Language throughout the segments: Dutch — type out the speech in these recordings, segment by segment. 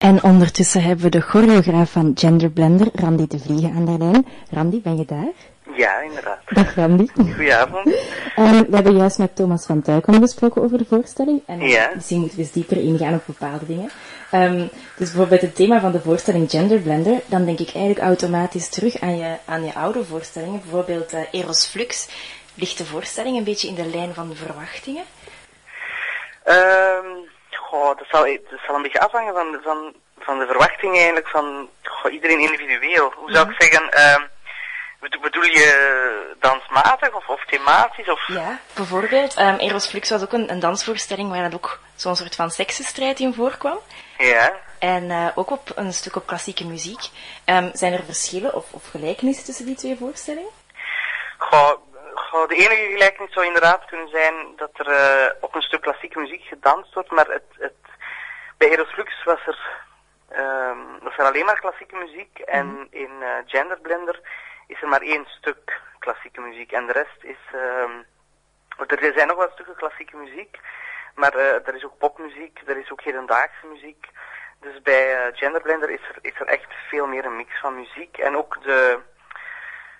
En ondertussen hebben we de choreograaf van Genderblender, Randy de Vliegen, aan de lijn. Randy, ben je daar? Ja, inderdaad. Dag Randy. Goedenavond. Um, we hebben juist met Thomas van Tuikom gesproken over de voorstelling. En ja. misschien moeten we eens dieper ingaan op bepaalde dingen. Um, dus bijvoorbeeld het thema van de voorstelling Genderblender, dan denk ik eigenlijk automatisch terug aan je, aan je oude voorstellingen. Bijvoorbeeld uh, Eros Flux. Ligt de voorstelling een beetje in de lijn van verwachtingen? Um, goh, dat, zal, dat zal een beetje afhangen van, van, van de verwachtingen eigenlijk van goh, iedereen individueel. Hoe zou ik zeggen... Uh, Bedoel je dansmatig of, of thematisch? Of? Ja, bijvoorbeeld. Um, Eros Flux was ook een, een dansvoorstelling waar dan ook zo'n soort van seksenstrijd in voorkwam. Ja. En uh, ook op een stuk op klassieke muziek. Um, zijn er verschillen of, of gelijkenissen tussen die twee voorstellingen? De enige gelijkenis zou inderdaad kunnen zijn dat er uh, op een stuk klassieke muziek gedanst wordt, maar het, het, bij Eros Flux was er, um, was er alleen maar klassieke muziek en mm. in uh, Genderblender is er maar één stuk klassieke muziek en de rest is... Um, er zijn nog wel stukken klassieke muziek, maar uh, er is ook popmuziek, er is ook hedendaagse muziek. Dus bij Genderblender is er, is er echt veel meer een mix van muziek. En ook de,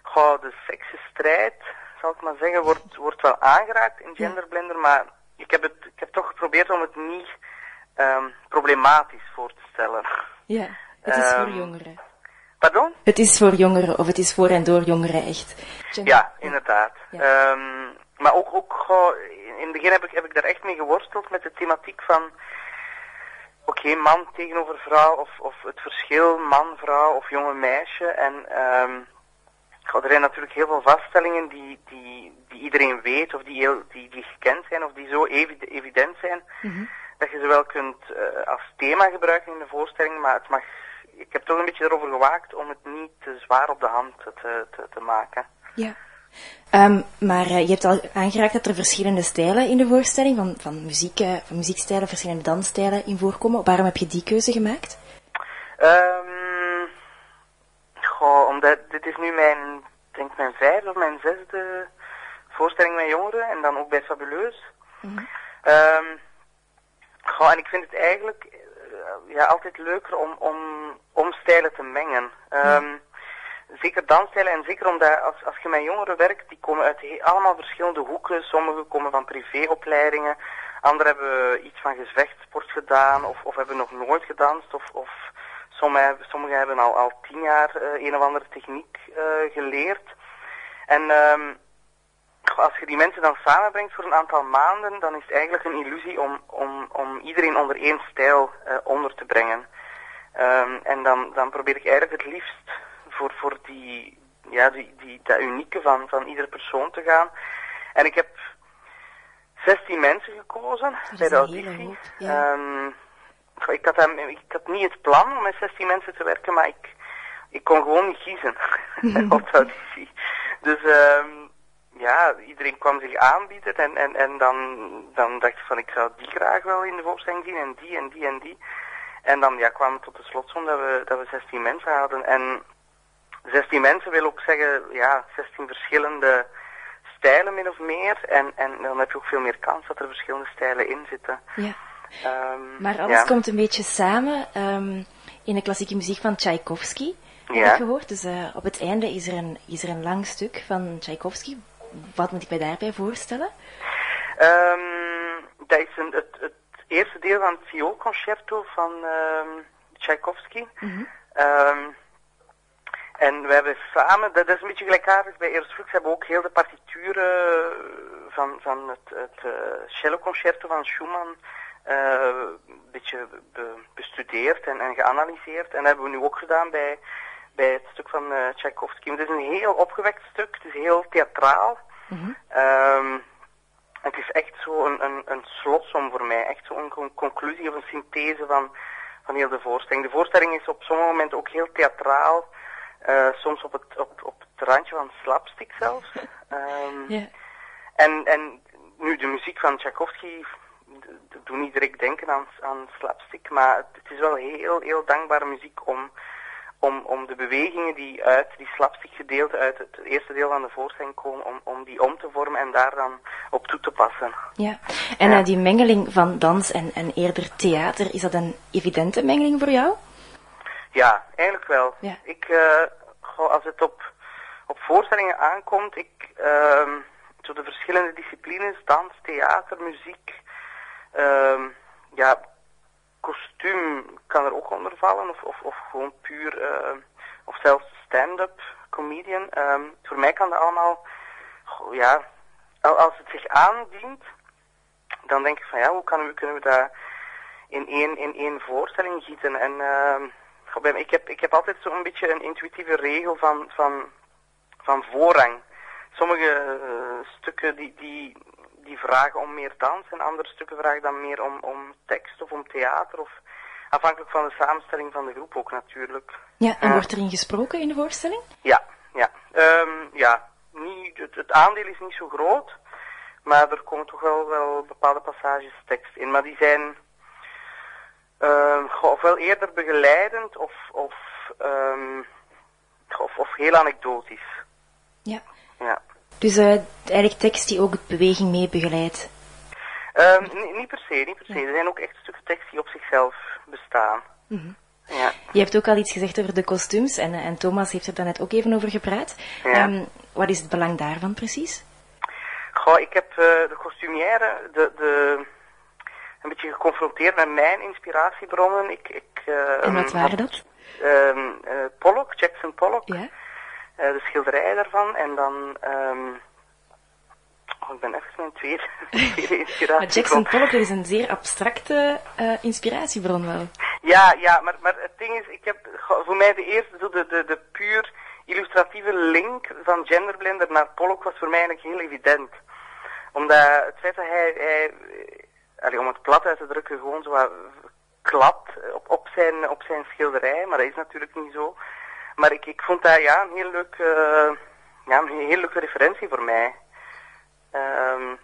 goh, de seksenstrijd, zal ik maar zeggen, wordt, wordt wel aangeraakt in Genderblender, maar ik heb, het, ik heb toch geprobeerd om het niet um, problematisch voor te stellen. Ja, het is um, voor jongeren. Pardon? Het is voor jongeren, of het is voor en door jongeren echt. Ja, inderdaad. Ja. Um, maar ook, ook in het begin heb ik, heb ik daar echt mee geworsteld met de thematiek van... Oké, okay, man tegenover vrouw, of, of het verschil man-vrouw of jonge meisje. En um, er zijn natuurlijk heel veel vaststellingen die, die, die iedereen weet, of die, heel, die, die gekend zijn, of die zo evident zijn, mm -hmm. dat je ze wel kunt uh, als thema gebruiken in de voorstelling, maar het mag ik heb toch een beetje erover gewaakt om het niet te zwaar op de hand te, te, te maken. Ja. Um, maar uh, je hebt al aangeraakt dat er verschillende stijlen in de voorstelling, van, van, muziek, uh, van muziekstijlen, verschillende dansstijlen in voorkomen. Waarom heb je die keuze gemaakt? Um, goh, omdat dit is nu mijn, denk mijn vijfde of mijn zesde voorstelling met jongeren en dan ook bij Fabuleus. Mm -hmm. um, goh, en ik vind het eigenlijk ja, altijd leuker om, om, om stijlen te mengen. Um, zeker dansstijlen en zeker omdat als, als je met jongeren werkt, die komen uit allemaal verschillende hoeken. Sommigen komen van privéopleidingen, anderen hebben iets van gevechtssport gedaan of, of hebben nog nooit gedanst of, of sommigen, sommigen hebben al, al tien jaar uh, een of andere techniek uh, geleerd. En um, als je die mensen dan samenbrengt voor een aantal maanden, dan is het eigenlijk een illusie om, om, om iedereen onder één stijl uh, onder te brengen. Um, en dan, dan probeer ik eigenlijk het liefst voor, voor die, ja, die, die, dat unieke van, van iedere persoon te gaan. En ik heb 16 mensen gekozen bij de auditie. Ja. Um, ik, had hem, ik had niet het plan om met 16 mensen te werken, maar ik, ik kon gewoon niet kiezen op de auditie. Dus um, ja, iedereen kwam zich aanbieden en, en, en dan, dan dacht ik van ik zou die graag wel in de voorstelling zien en die en die en die. En dan ja, kwamen we tot de slotsom dat we, dat we 16 mensen hadden. En 16 mensen wil ook zeggen, ja, 16 verschillende stijlen min of meer. En, en dan heb je ook veel meer kans dat er verschillende stijlen in zitten. Ja. Um, maar alles ja. komt een beetje samen um, in de klassieke muziek van Tchaikovsky. Heb ja. ik gehoord. Dus uh, op het einde is er, een, is er een lang stuk van Tchaikovsky. Wat moet ik mij daarbij voorstellen? Um, dat is een, het, het eerste deel van het vioolconcerto van Tchaikovsky. Mm -hmm. um, en we hebben samen, dat is een beetje gelijkaardig bij Eros Flux, hebben we ook heel de partituren van, van het, het uh, celloconcerto van Schumann een beetje be, bestudeerd en, en geanalyseerd. En dat hebben we nu ook gedaan bij, bij het stuk van uh, Tchaikovsky. Het is een heel opgewekt stuk, het is heel theatraal. Mm -hmm. um, het is echt zo een, een, een slotsom voor mij, echt zo'n een conclusie of een synthese van, van heel de voorstelling. De voorstelling is op sommige momenten ook heel theatraal, uh, soms op het, op, op het randje van slapstick zelfs. Um, yeah. en, en nu de muziek van Tchaikovsky doet niet direct denken aan, aan slapstick, maar het, het is wel heel, heel dankbare muziek om om, om de bewegingen die uit die slapstick gedeelte uit het eerste deel van de voorstelling komen, om, om die om te vormen en daar dan op toe te passen. Ja, en ja. die mengeling van dans en, en eerder theater, is dat een evidente mengeling voor jou? Ja, eigenlijk wel. Ja. Ik, uh, als het op, op voorstellingen aankomt, ik, uh, zo de verschillende disciplines, dans, theater, muziek, uh, ja, kostuum kan er ook onder vallen, of, of, of gewoon puur, uh, of zelfs stand-up comedian. Um, voor mij kan dat allemaal, ja, als het zich aandient, dan denk ik van ja, hoe we, kunnen we dat in één, in één voorstelling gieten? En uh, ik, heb, ik heb altijd zo'n beetje een intuïtieve regel van, van, van voorrang. Sommige uh, stukken die, die, die vragen om meer dans en andere stukken vragen dan meer om, om tekst of om theater of afhankelijk van de samenstelling van de groep ook natuurlijk. Ja, en uh, wordt erin gesproken in de voorstelling? Ja, ja. Um, ja, niet, het, het, aandeel is niet zo groot, maar er komen toch wel, wel bepaalde passages tekst in, maar die zijn uh, ofwel eerder begeleidend of, of, um, of, of heel anekdotisch. Ja. Ja. Dus uh, eigenlijk tekst die ook beweging mee begeleidt? Um, niet per se, niet per se. Ja. Er zijn ook echt stukken tekst die op zichzelf bestaan. Mm -hmm. ja. Je hebt ook al iets gezegd over de kostuums en, en Thomas heeft er daarnet ook even over gepraat. Ja. Um, wat is het belang daarvan precies? Goh, ik heb uh, de kostumière de, de, een beetje geconfronteerd met mijn inspiratiebronnen. Ik, ik, uh, en wat waren dat? Pollock, Jackson Pollock. Ja. Uh, de schilderij daarvan en dan. Um, oh, ik ben even mijn tweede, tweede inspiratie. maar Jackson Pollock is een zeer abstracte uh, inspiratiebron wel. Ja, ja, maar, maar het ding is, ik heb voor mij de eerste, de, de, de puur illustratieve link van Genderblender naar Pollock was voor mij eigenlijk heel evident. Omdat het feit dat hij, hij allee, om het plat uit te drukken, gewoon zo wat klad op, op, zijn, op zijn schilderij, maar dat is natuurlijk niet zo. Maar ik, ik vond dat ja, een heel leuk, uh, ja, een heel leuke referentie voor mij. Um,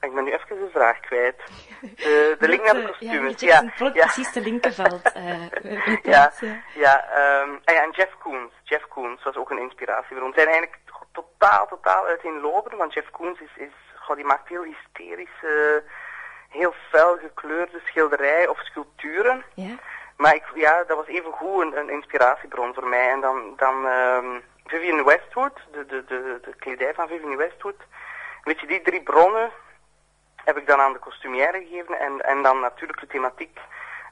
ik ben nu even de vraag kwijt. De, de link naar de kostuums. Ja, ja, ja. precies de linkerveld. Uh, ja, ja, um, ja, en Jeff Koons. Jeff Koons was ook een inspiratie voor ons. zijn eigenlijk totaal, totaal uiteenlopend, want Jeff Koons is, is goh, die maakt heel hysterische, heel fel gekleurde schilderijen of sculpturen. Ja. Maar ik, ja, dat was even goed een, een inspiratiebron voor mij. En dan, dan um, Vivian Westwood, de, de, de, de kledij van Vivian Westwood. Weet je, die drie bronnen heb ik dan aan de kostumière gegeven. En, en dan natuurlijk de thematiek,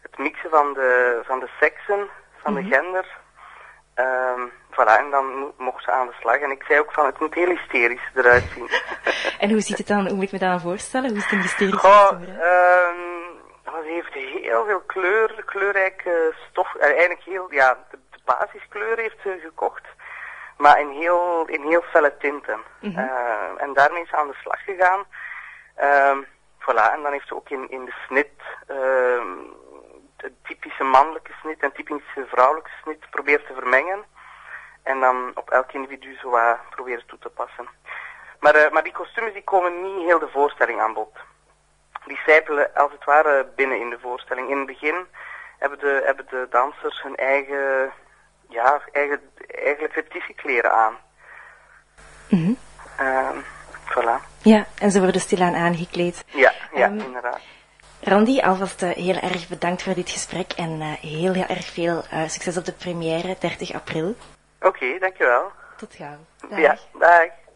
het mixen van de, van de seksen, van Mhm. de gender. Um, voilà, en dan mocht ze aan de slag. En ik zei ook van, het moet heel hysterisch eruit zien. En hoe ziet het dan, hoe moet ik me dat aan voorstellen? Hoe is het een Goh, historie? um, ze heeft heel veel kleur, kleurrijke stof. Uh, eigenlijk heel, ja, de, de basiskleur heeft ze gekocht. Maar in heel, in heel felle tinten. Mhm. Uh, en daarmee is ze aan de slag gegaan. Um, voilà, en dan heeft ze ook in, in de snit, um, de typische mannelijke snit en typische vrouwelijke snit probeert te vermengen. En dan op elk individu zo wat proberen toe te passen. Maar, uh, maar die kostuums die komen niet heel de voorstelling aan bod. Die sijpelen als het ware binnen in de voorstelling. In het begin hebben de, hebben de dansers hun eigen, ja, eigen, eigenlijk repetitiekleren aan. Mhm. Uh, voilà. Ja, en ze worden stilaan aangekleed. Ja, ja Um, inderdaad. Randy, alvast uh, heel erg bedankt voor dit gesprek en uh, heel, heel erg veel uh, succes op de première 30 april. Oké, okay, dankjewel. Tot gauw. Dag. Ja, dag.